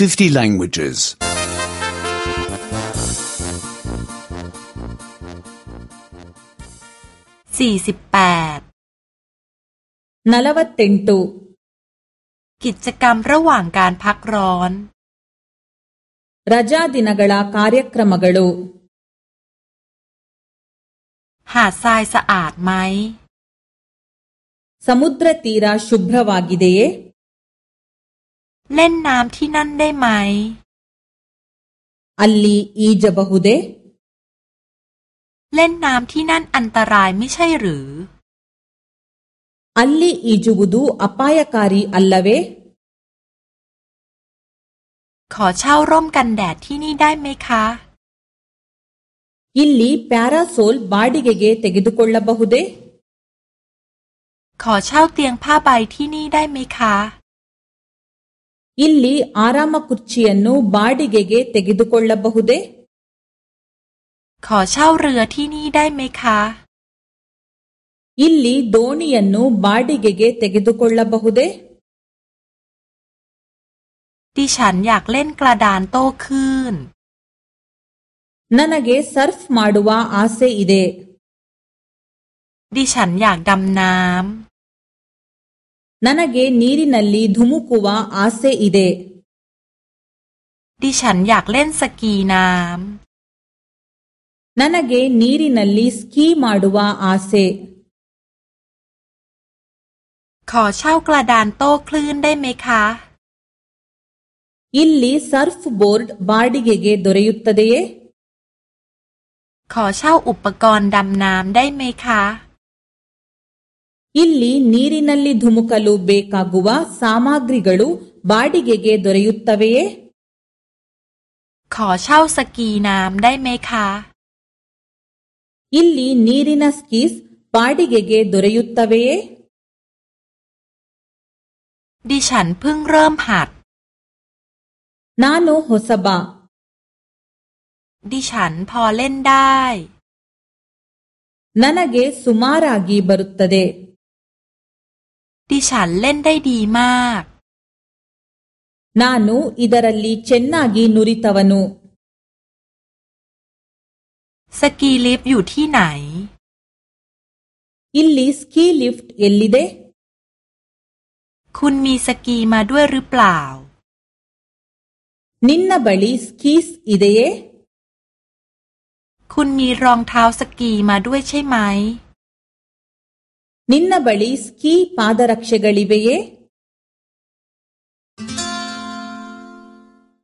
50 languages. 48 48กิจกรรมระหว่างการพักร้อน ರಜಾ ದಿನಗಳ ಕಾರ್ಯಕ್ರಮಗಳು หาดทรายสะอาดไหม ಸಮುದ್ರ ತೀರ ಶುಭ್ರವಾಗಿದೆಯೇ เล่นน้ำที่นั่นได้ไหม อัลลีอีจบುฮูเด เล่นน้ำที่นั่นอันตรายไม่ใช่หรืออ ಅ ี್ีಿ ಈ ಜ ู ವ ು ದ ು ಅ ಪ าการีอัลล ಲ เว ขอเช่าร่มกันแดดที่นี่ได้ไหมคะอิลลี ಪ าราโซลบาดิเกเกเตกิดุೆลล ಕ บ ಳ ್ ಳ ಬ ಹ ುขอเช่าเตียงผ้าใบที่นี่ได้ไหมคะ ಇಲ್ಲಿ ಆರಾಮ ಕುರ್ಚಿಯನ್ನು ಬಾಡಿಗೆಗೆ ತೆಗೆದುಕೊಳ್ಳಬಹುದೇ ขอเช่าเรือที่นี่ได้ไหมคะ ಇಲ್ಲಿ ದೋಣಿಯನ್ನು ಬಾಡಿಗೆಗೆ ತೆಗೆದುಕೊಳ್ಳಬಹುದೇ ดิฉันอยากเล่นกระดานโต้คลื่น ನನಗೆ ಸರ್ಫ್ ಮಾಡುವ ಆಸೆ ಇದೆ ดิฉันอยากดำน้ำ ನನಗೆ ನೀರಿನಲ್ಲಿ ಧುಮುಕುವ ಆಸೆ ಇದೆ ดิฉันอยากเล่นสกีน้ำ ನನಗೆ ನೀರಿನಲ್ಲಿ ಸ್ಕೀ ಮಾಡುವ ಆಸೆ ขอเช่ากระดานโต้คลื่นได้ไหมคะ ಇಲ್ಲಿ ಸರ್ಫ್ ಬೋರ್ಡ್ ಬ ಾ ಡ ಿ ಗ ೆเกดೊ ರ ೆ ಯ ುตเ ತ เೆ ಯ ೇขอเช่าอุปกรณ์ ดำน้ำได้ไหมคะ ಇಲ್ಲಿ ನೀರಿನಲ್ಲಿ ಧುಮುಕಲು ಬೇಕಾಗುವ ಸಾಮಗ್ರಿಗಳು ಬಾಡಿಗೆಗೆ ದೊರೆಯುತ್ತವೆಯೇ ಇಲ್ಲಿ ನೀರಿನ ಸ್ಕೀಸ್ ಬಾಡಿಗೆಗೆ ದೊರೆಯುತ್ತವೆಯೇ ดิฉันเพิ่งเริ่มหัด ನಾನು ಹೊಸಬ ನನಗೆ ಸುಮಾರಾಗಿ ಬರುತ್ತದೆ ดิฉันเล่นได้ดีมาก นานุอิดาลลีเชนนากีนูริตาวนุ สกีลิฟต์อยู่ที่ไหนอิลลีสกีลิฟต์เอลลีเดคุณมีสกีมาด้วยหรือเปล่านินนาบลีสกีสอิเดเยคุณมีรองเท้าสกีมาด้วยใช่ไหม ನಿನ್ನ ಬಳಿ ಸ್ಕೀ ಪಾದರಕ್ಷೆಗಳಿವೆಯೇ